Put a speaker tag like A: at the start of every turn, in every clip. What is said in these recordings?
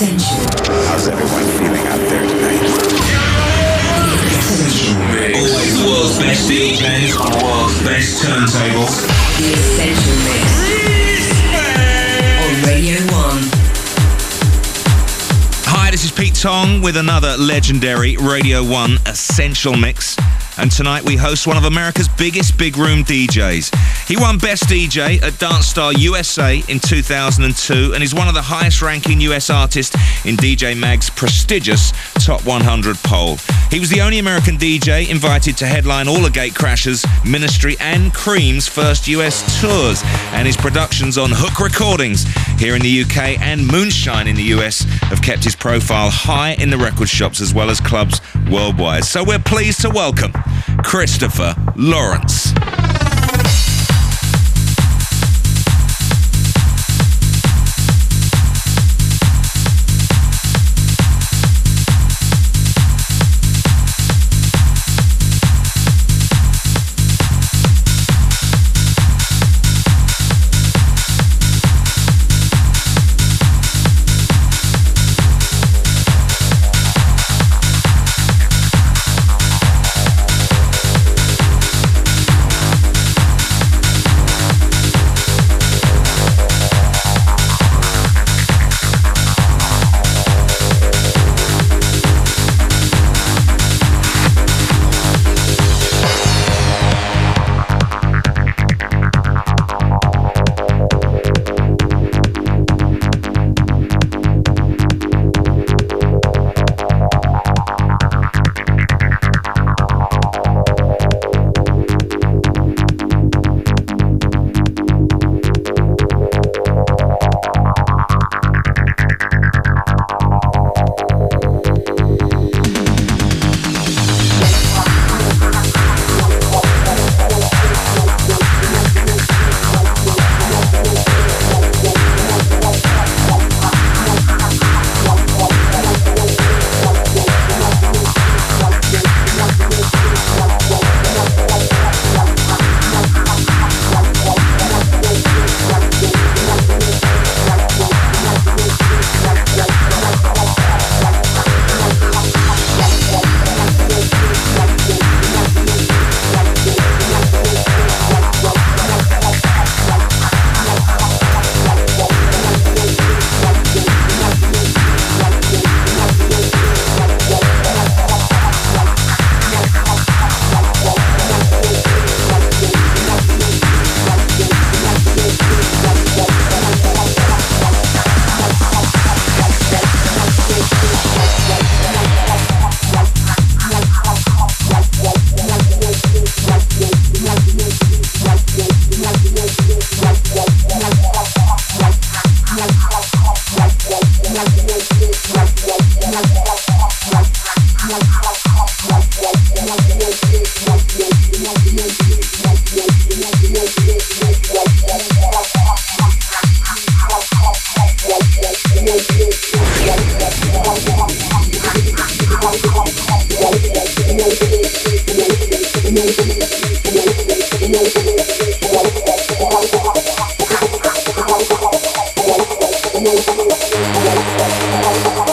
A: Essential.
B: How's everyone feeling out there tonight?
C: Always the world's best DJs on the world's best turntables.
A: The Essential Mix. On Radio 1.
D: Hi, this is Pete Tong with another legendary Radio 1 Essential Mix. And tonight we host one of America's biggest big room DJs. He won Best DJ at Dance Star USA in 2002 and is one of the highest ranking US artists in DJ Mag's prestigious Top 100 poll. He was the only American DJ invited to headline all the Gatecrashers, Ministry, and Cream's first US tours, and his productions on Hook Recordings here in the UK and Moonshine in the US have kept his profile high in the record shops as well as clubs worldwide. So we're pleased to welcome Christopher Lawrence. Thank you.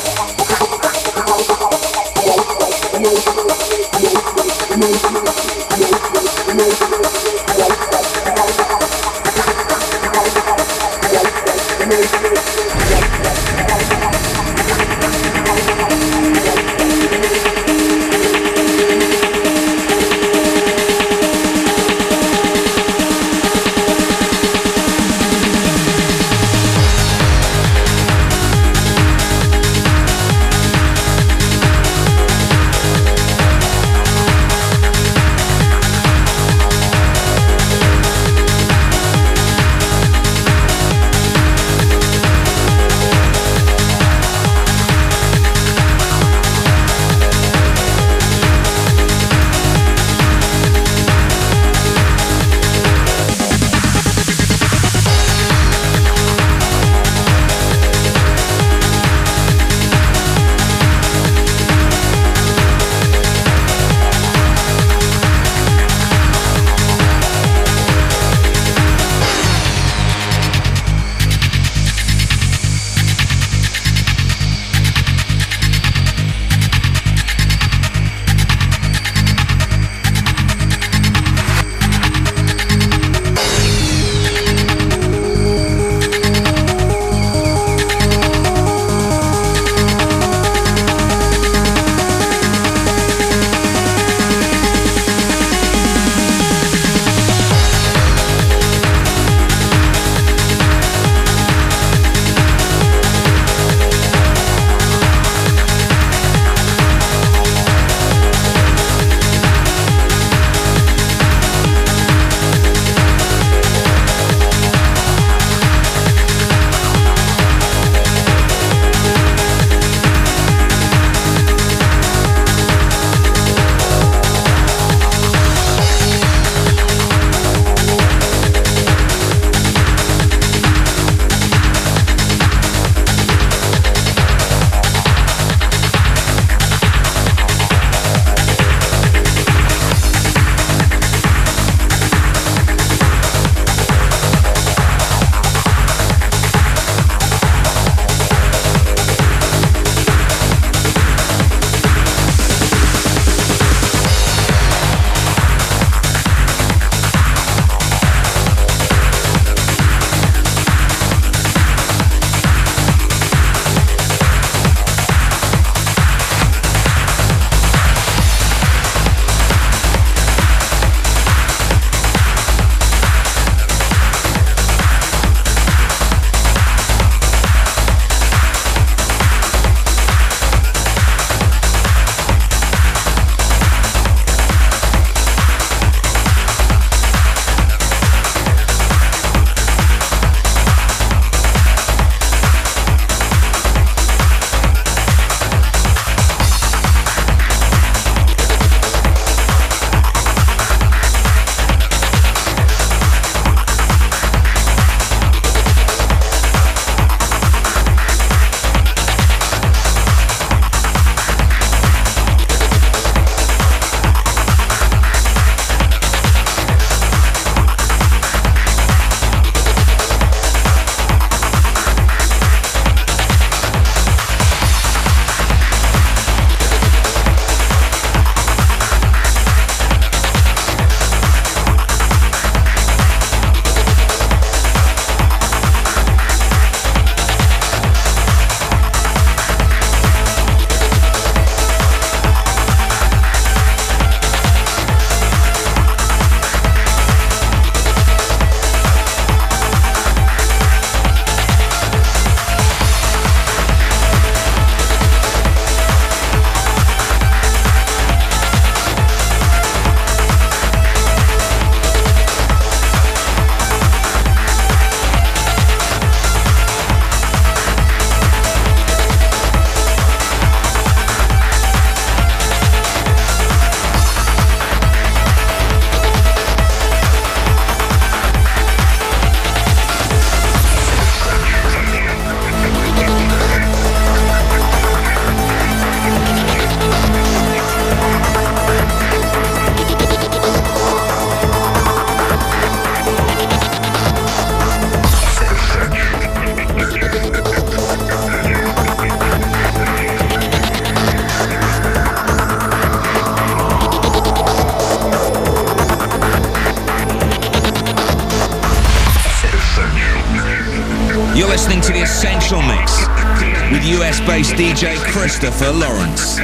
D: Christopher Lawrence.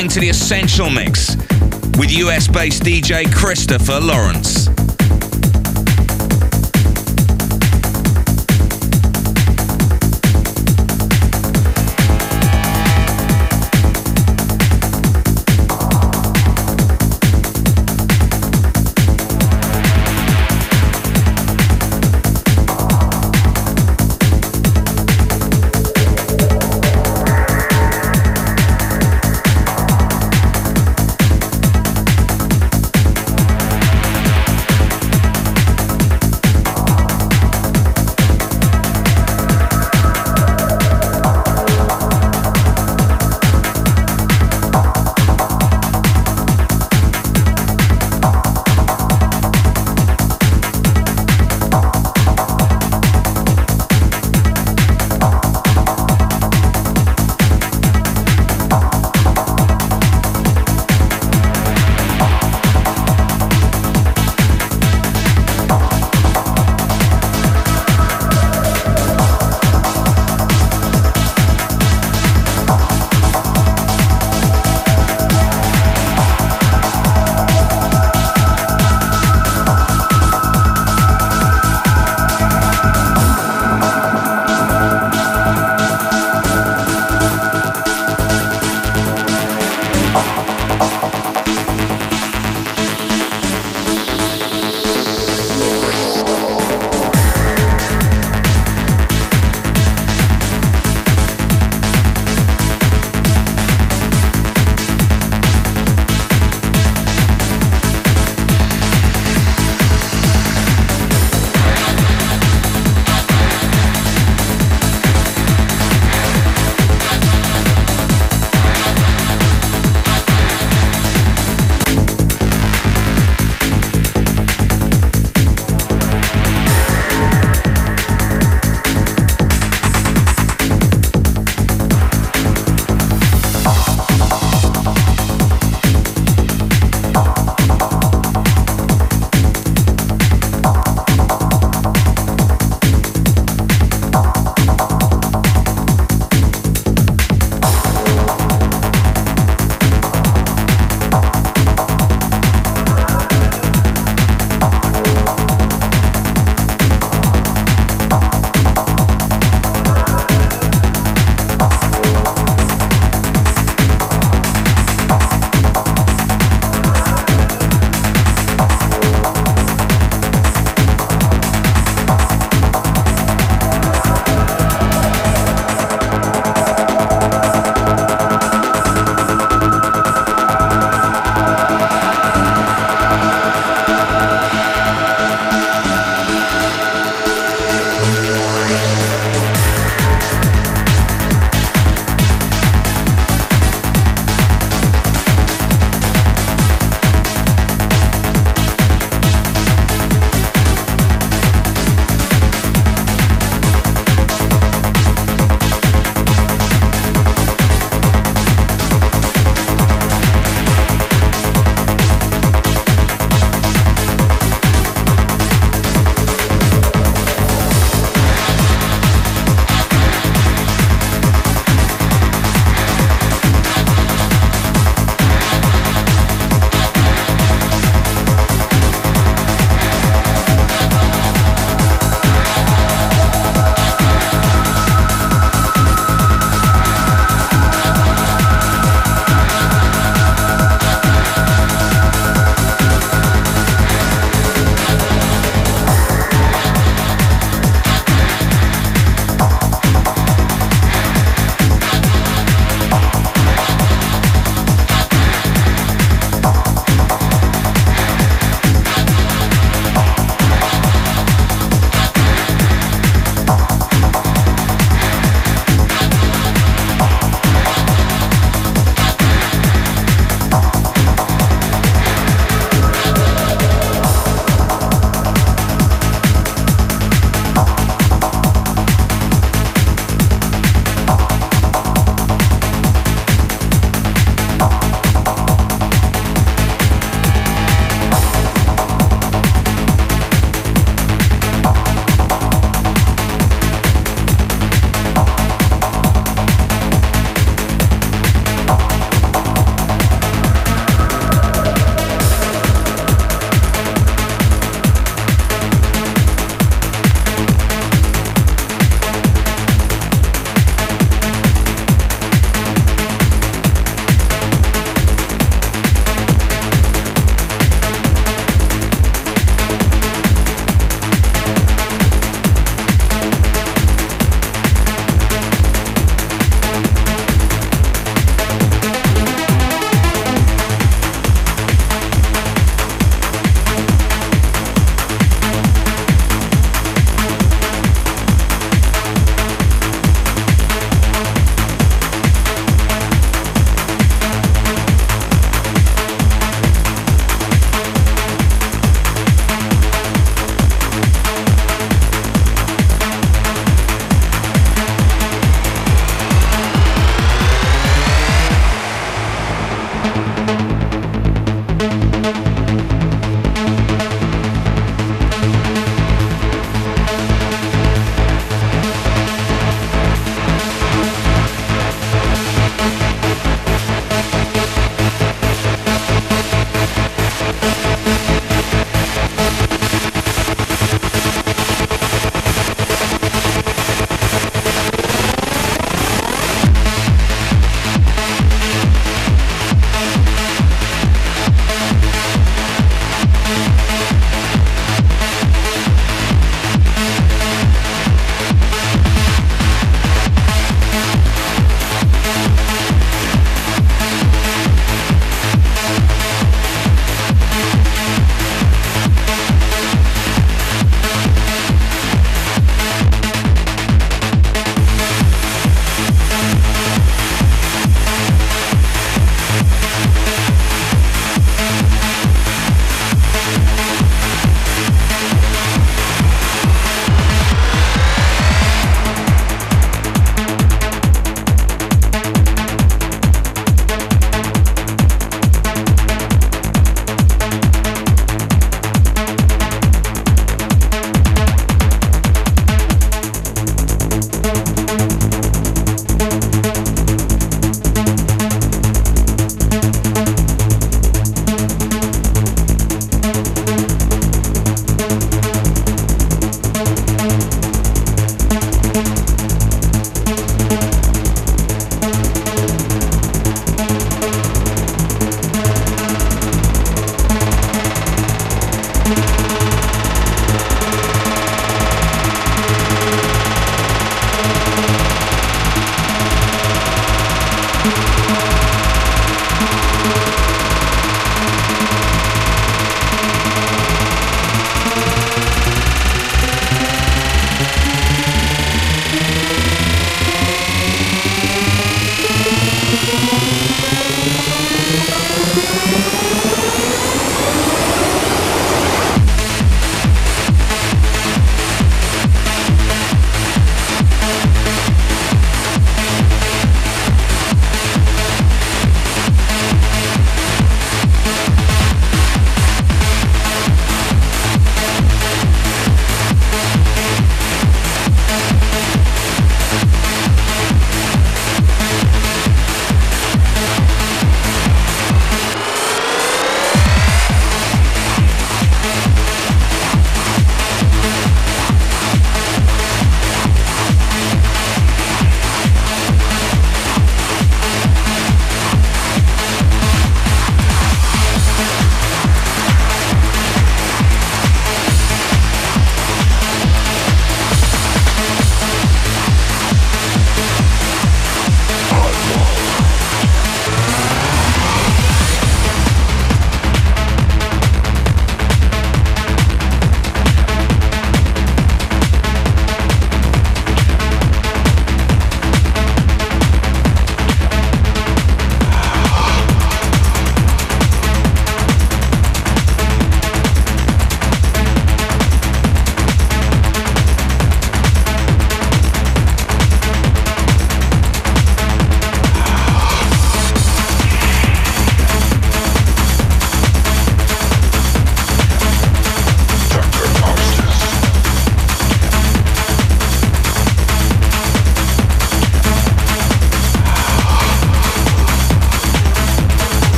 D: Listening to the Essential Mix with US based DJ Christopher Lawrence.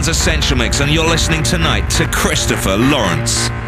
D: Is Radio 1's Essential Mix, and you're listening tonight to Christopher Lawrence.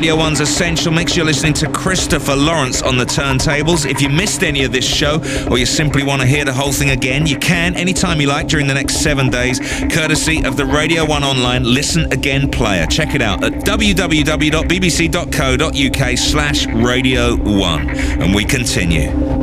D: Radio 1's Essential Mix. You're listening to Christopher Lawrence on the turntables. If you missed any of this show or you simply want to hear the whole thing again, you can anytime you like during the next seven days, courtesy of the Radio 1 Online Listen Again player. Check it out at www.bbc.co.uk slash Radio 1. And we continue.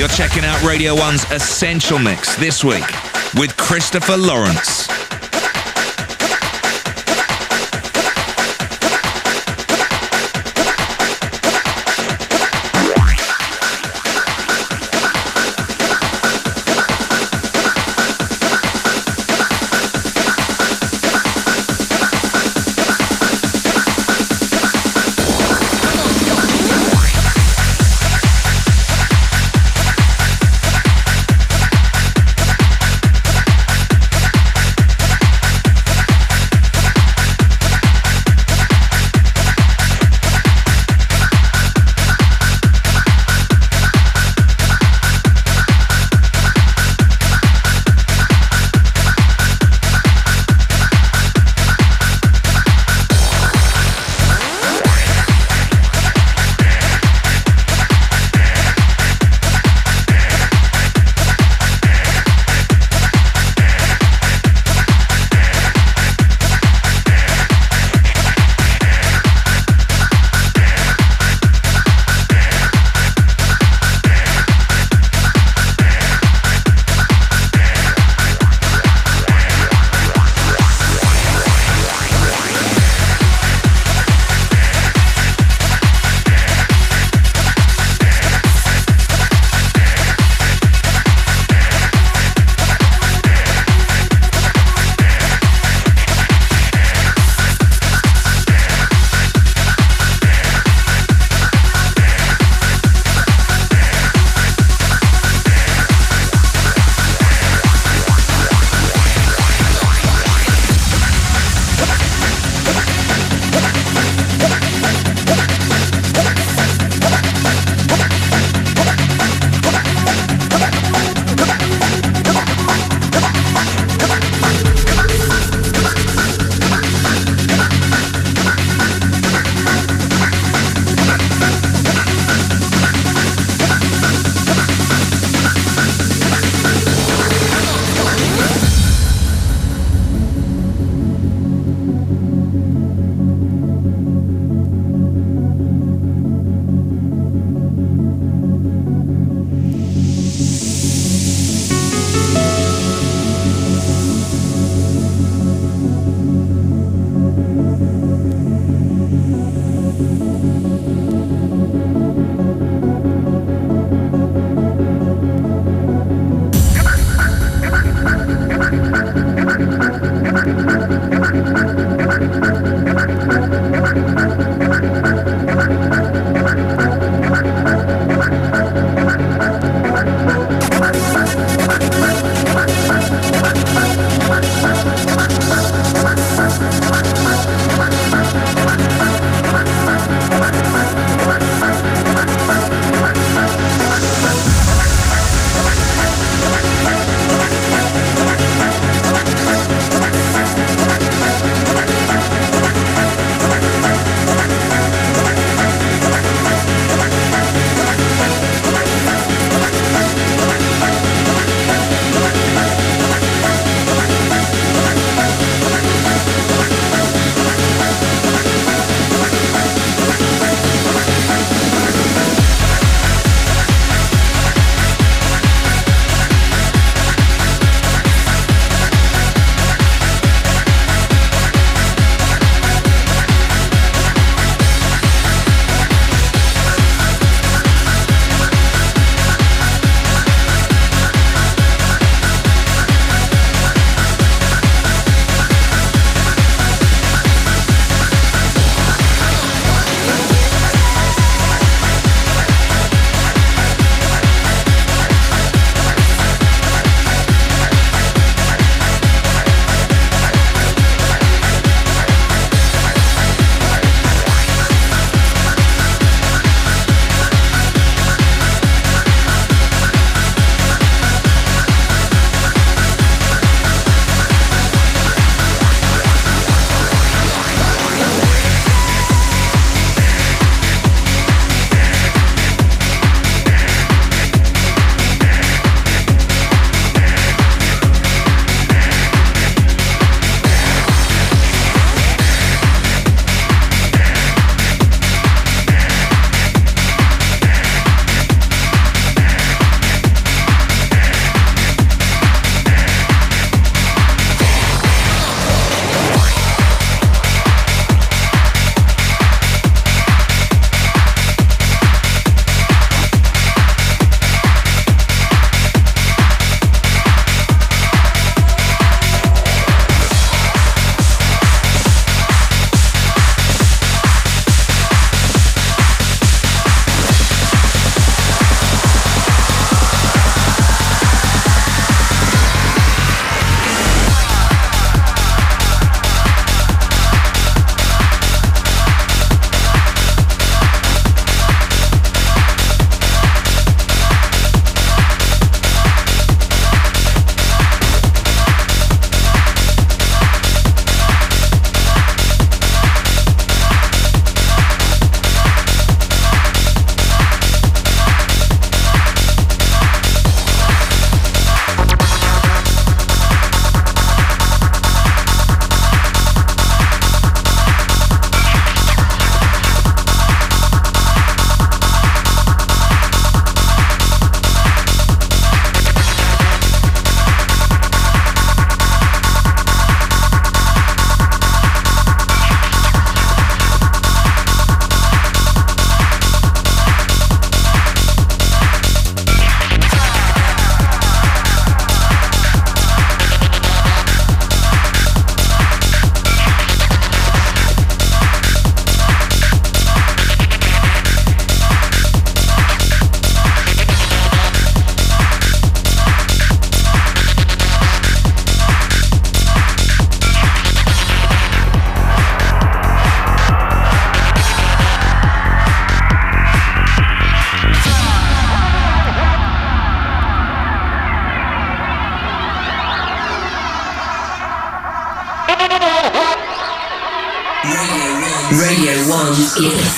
D: You're checking out Radio 1's Essential Mix this week with Christopher Lawrence.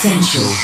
A: Essential.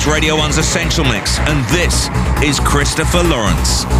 D: Is Radio 1's Essential Mix, and this is Christopher Lawrence.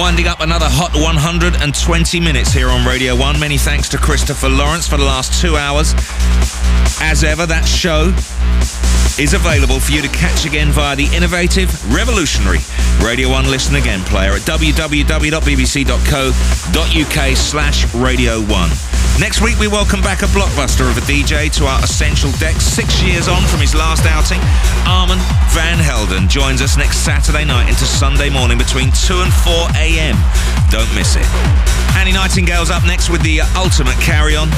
D: Winding up another hot 120 minutes here on Radio 1. Many thanks to Christopher Lawrence for the last two hours. As ever, that show is available for you to catch again via the innovative, revolutionary Radio 1 Listen Again player at www.bbc.co.uk slash Radio 1. Next week, we welcome back a blockbuster of a DJ to our Essential Deck. Six years on from his last outing, Armand Van Helden joins us next Saturday night into Sunday morning between 2 and 4 a.m. Don't miss it. Annie Nightingale's up next with the ultimate carry on.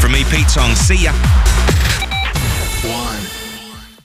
D: From me, Pete Tong. See ya.